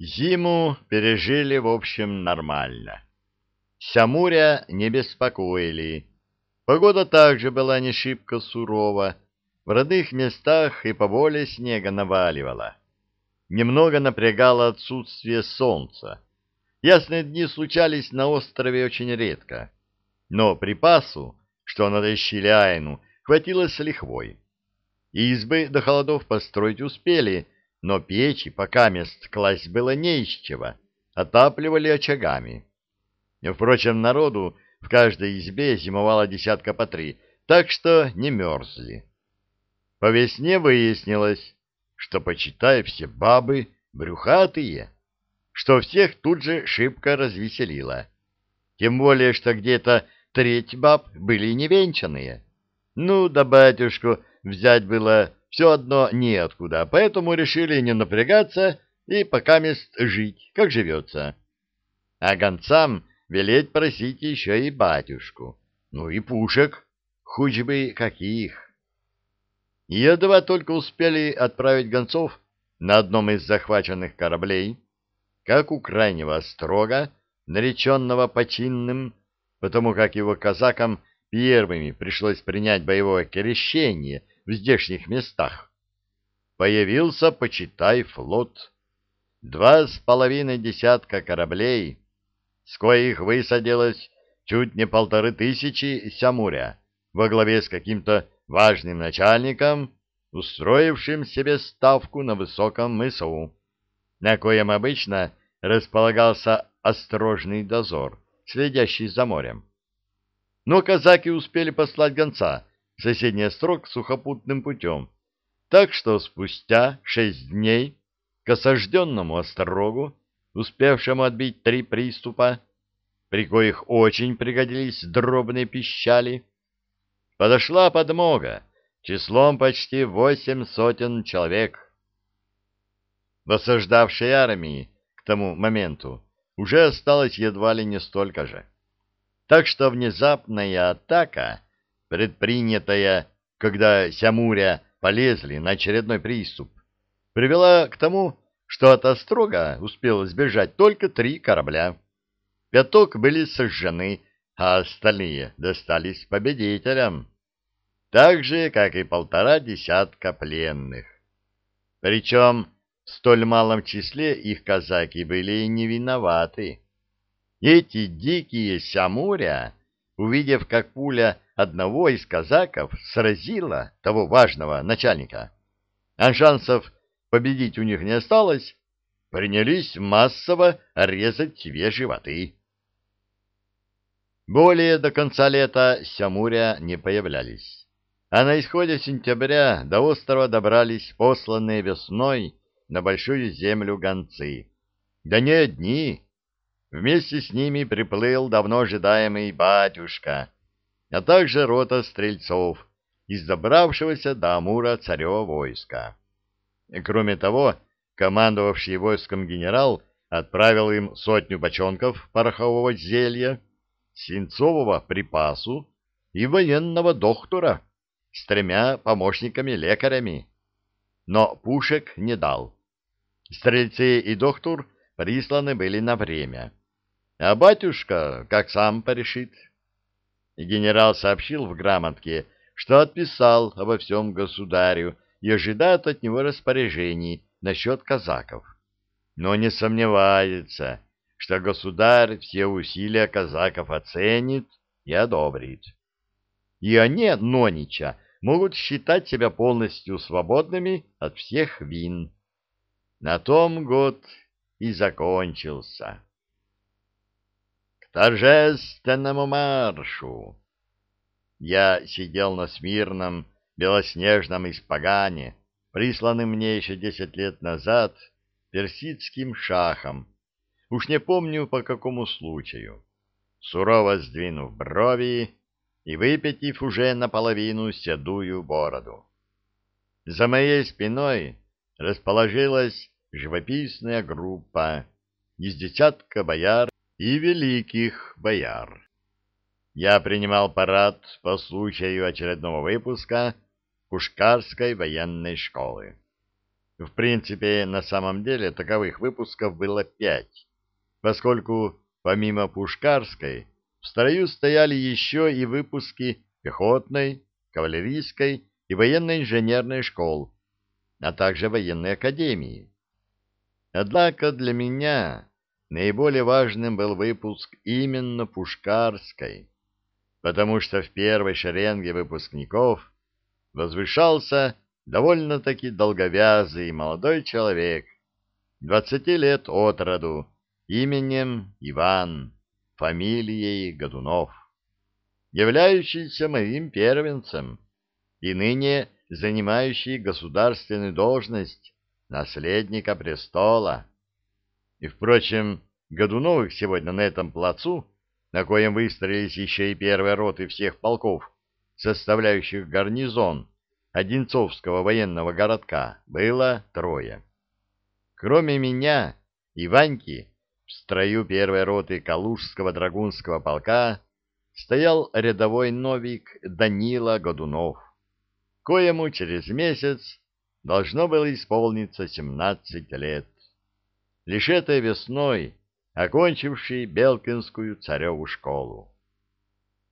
Зиму пережили, в общем, нормально. Сямуря не беспокоили. Погода также была не шибко сурова. В родных местах и поболее снега наваливало. Немного напрягало отсутствие солнца. Ясные дни случались на острове очень редко. Но припасу, что натащили Айну, хватило с лихвой. Избы до холодов построить успели, но печи пока мест класть было не из чего, отапливали очагами. Впрочем, народу в каждой избе зимовало десятка по три, так что не мерзли. По весне выяснилось, что, почитай, все бабы брюхатые, что всех тут же шибко развеселило. Тем более, что где-то треть баб были невенчанные. Ну, да батюшку взять было все одно неоткуда, поэтому решили не напрягаться и пока мест жить, как живется. А гонцам велеть просить еще и батюшку. Ну и пушек, хоть бы каких. Едва только успели отправить гонцов на одном из захваченных кораблей, как у крайнего острога, нареченного починным, потому как его казакам первыми пришлось принять боевое крещение в здешних местах. Появился, почитай, флот. Два с половиной десятка кораблей, с коих высадилось чуть не полторы тысячи сямуря во главе с каким-то важным начальником, устроившим себе ставку на высоком мысу, на коем обычно располагался осторожный дозор, следящий за морем. Но казаки успели послать гонца соседний острог сухопутным путем, так что спустя шесть дней к осажденному острогу, успевшему отбить три приступа, при коих очень пригодились дробные пищали, подошла подмога числом почти восемь сотен человек. В осаждавшей армии к тому моменту уже осталось едва ли не столько же. Так что внезапная атака, предпринятая, когда Сямуря полезли на очередной приступ, привела к тому, что от Острога успело сбежать только три корабля. Пяток были сожжены, а остальные достались победителям. Так же, как и полтора десятка пленных. Причем в столь малом числе их казаки были не виноваты. Эти дикие сямуря, увидев, как пуля одного из казаков сразила того важного начальника, а шансов победить у них не осталось, принялись массово резать себе животы. Более до конца лета сямуря не появлялись, а на исходе сентября до острова добрались посланные весной на большую землю гонцы. Да не одни, Вместе с ними приплыл давно ожидаемый батюшка, а также рота стрельцов из добравшегося до Амура царева войска. Кроме того, командовавший войском генерал отправил им сотню бочонков порохового зелья, свинцового припасу и военного доктора с тремя помощниками-лекарями. Но пушек не дал. Стрельцы и доктор присланы были на время а батюшка как сам порешит. Генерал сообщил в грамотке, что отписал обо всем государю и ожидает от него распоряжений насчет казаков. Но не сомневается, что государь все усилия казаков оценит и одобрит. И они, Нонича, могут считать себя полностью свободными от всех вин. На том год и закончился торжественному маршу. Я сидел на смирном белоснежном испогане, присланном мне еще десять лет назад персидским шахом, уж не помню по какому случаю, сурово сдвинув брови и выпятив уже наполовину седую бороду. За моей спиной расположилась живописная группа из десятка бояр и великих бояр. Я принимал парад по случаю очередного выпуска Пушкарской военной школы. В принципе, на самом деле таковых выпусков было пять, поскольку помимо Пушкарской в строю стояли еще и выпуски пехотной, кавалерийской и военно-инженерной школ, а также военной академии. Однако для меня наиболее важным был выпуск именно Пушкарской, потому что в первой шеренге выпускников возвышался довольно-таки долговязый молодой человек, двадцати лет от роду, именем Иван, фамилией Годунов, являющийся моим первенцем и ныне занимающий государственную должность наследника престола. И, впрочем, Годуновых сегодня на этом плацу, на коем выстроились еще и первые роты всех полков, составляющих гарнизон Одинцовского военного городка, было трое. Кроме меня и Ваньки, в строю первой роты Калужского драгунского полка стоял рядовой новик Данила Годунов, коему через месяц должно было исполниться семнадцать лет. Лишь этой весной окончивший Белкинскую цареву школу.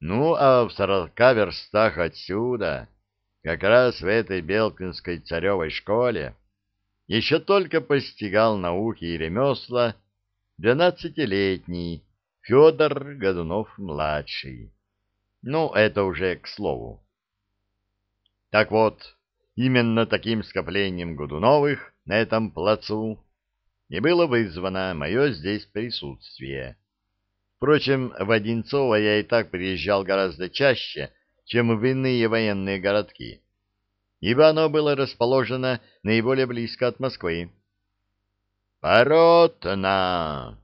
Ну, а в сорока верстах отсюда, как раз в этой Белкинской царевой школе, еще только постигал науки и ремесла двенадцатилетний Федор Годунов-младший. Ну, это уже к слову. Так вот, именно таким скоплением Годуновых на этом плацу и было вызвано мое здесь присутствие. Впрочем, в Одинцово я и так приезжал гораздо чаще, чем в иные военные городки, ибо оно было расположено наиболее близко от Москвы. «Поротно!»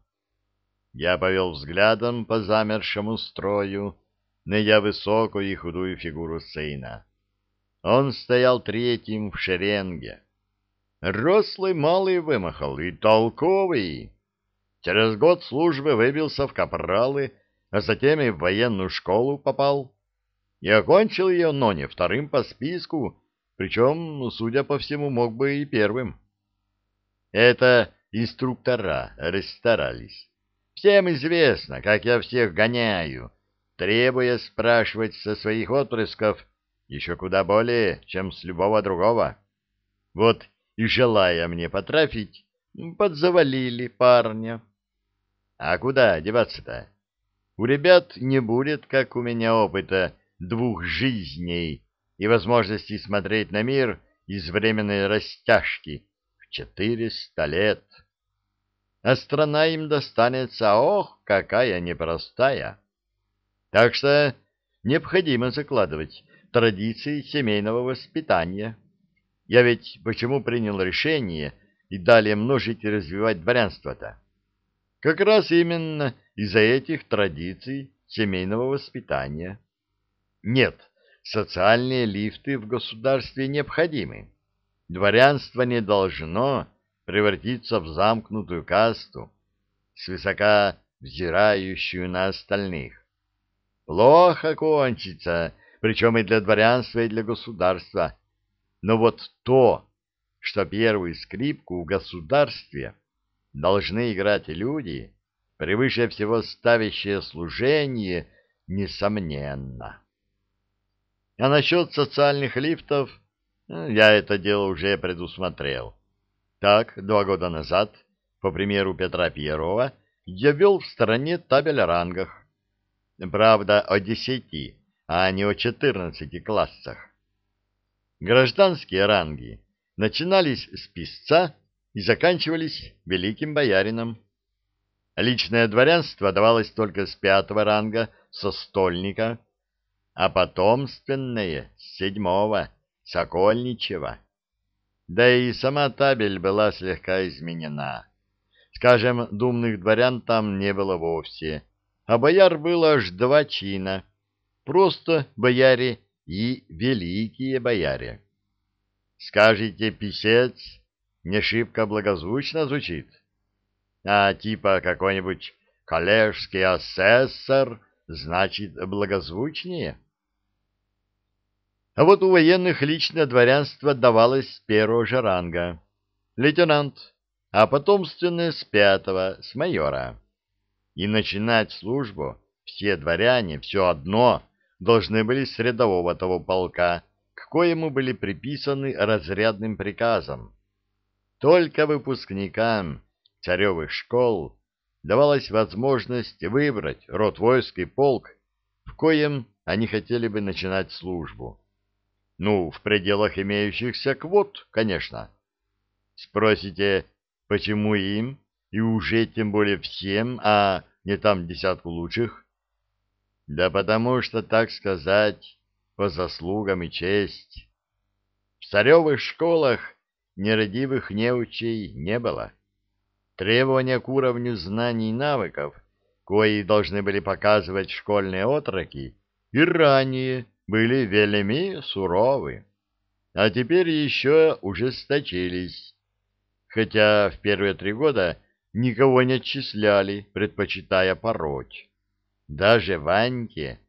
Я повел взглядом по замершему строю, найдя высокую и худую фигуру сына. Он стоял третьим в шеренге. Рослый малый вымахал и толковый. Через год службы выбился в капралы, а затем и в военную школу попал. И окончил ее, но не вторым по списку, причем, судя по всему, мог бы и первым. Это инструктора расстарались. Всем известно, как я всех гоняю, требуя спрашивать со своих отпрысков еще куда более, чем с любого другого. Вот и, желая мне потрафить, подзавалили парня. А куда деваться-то? У ребят не будет, как у меня, опыта двух жизней и возможности смотреть на мир из временной растяжки в четыреста лет а страна им достанется, ох, какая непростая. Так что необходимо закладывать традиции семейного воспитания. Я ведь почему принял решение и далее множить и развивать дворянство-то? Как раз именно из-за этих традиций семейного воспитания. Нет, социальные лифты в государстве необходимы. Дворянство не должно превратиться в замкнутую касту, свысока взирающую на остальных. Плохо кончится, причем и для дворянства, и для государства. Но вот то, что первую скрипку в государстве должны играть люди, превыше всего ставящее служение, несомненно. А насчет социальных лифтов, ну, я это дело уже предусмотрел. Так, два года назад, по примеру Петра Первого, я вел в стороне табель о рангах. Правда, о десяти, а не о четырнадцати классах. Гражданские ранги начинались с писца и заканчивались великим боярином. Личное дворянство давалось только с пятого ранга со стольника, а потомственное — с седьмого, сокольничего. Да и сама табель была слегка изменена. Скажем, думных дворян там не было вовсе, а бояр было аж два чина. Просто бояре и великие бояре. Скажите, писец, не шибко благозвучно звучит? А типа какой-нибудь коллежский асессор значит благозвучнее? А вот у военных личное дворянство давалось с первого же ранга. лейтенант, а потомственное с пятого, с майора. И начинать службу все дворяне все одно должны были с рядового того полка, к коему были приписаны разрядным приказом. Только выпускникам царевых школ давалась возможность выбрать род войск и полк, в коем они хотели бы начинать службу. Ну, в пределах имеющихся квот, конечно. Спросите, почему им, и уже тем более всем, а не там десятку лучших? Да потому что, так сказать, по заслугам и честь. В царевых школах нерадивых неучей не было. Требования к уровню знаний и навыков, кои должны были показывать школьные отроки, и ранее были велими суровы, а теперь еще ужесточились. Хотя в первые три года никого не отчисляли, предпочитая пороть. Даже Ваньке,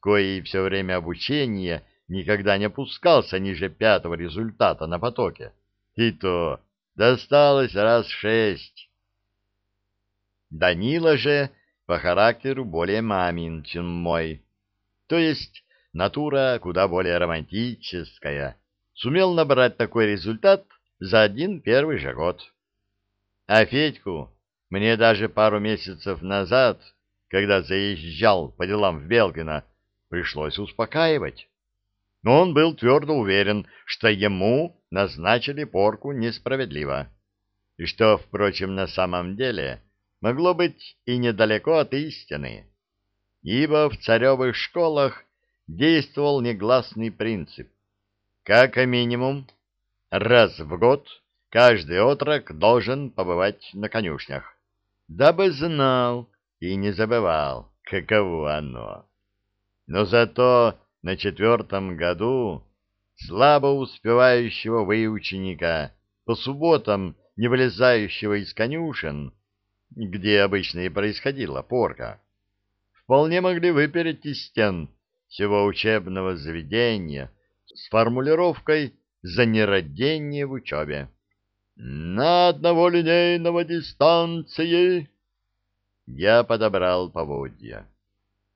коей все время обучения никогда не опускался ниже пятого результата на потоке, и то досталось раз шесть. Данила же по характеру более мамин, чем мой. То есть натура куда более романтическая, сумел набрать такой результат за один первый же год. А Федьку мне даже пару месяцев назад, когда заезжал по делам в Белгино, пришлось успокаивать. Но он был твердо уверен, что ему назначили порку несправедливо. И что, впрочем, на самом деле могло быть и недалеко от истины. Ибо в царевых школах действовал негласный принцип. Как минимум, раз в год каждый отрок должен побывать на конюшнях, дабы знал и не забывал, каково оно. Но зато на четвертом году слабо успевающего выученика, по субботам не вылезающего из конюшен, где обычно и происходила порка, вполне могли выпереть из стен всего учебного заведения с формулировкой «за нерадение в учебе». «На одного линейного дистанции!» Я подобрал поводья.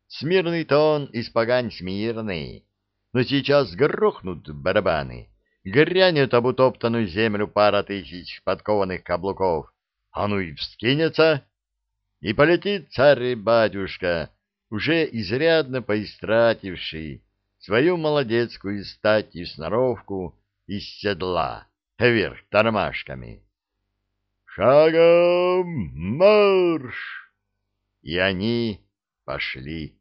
Смирный тон испогань смирный, но сейчас грохнут барабаны, грянет об утоптанную землю пара тысяч подкованных каблуков, а ну и вскинется, и полетит царь-батюшка, уже изрядно поистративший свою молодецкую стать и сноровку из седла вверх тормашками. «Шагом марш!» И они пошли.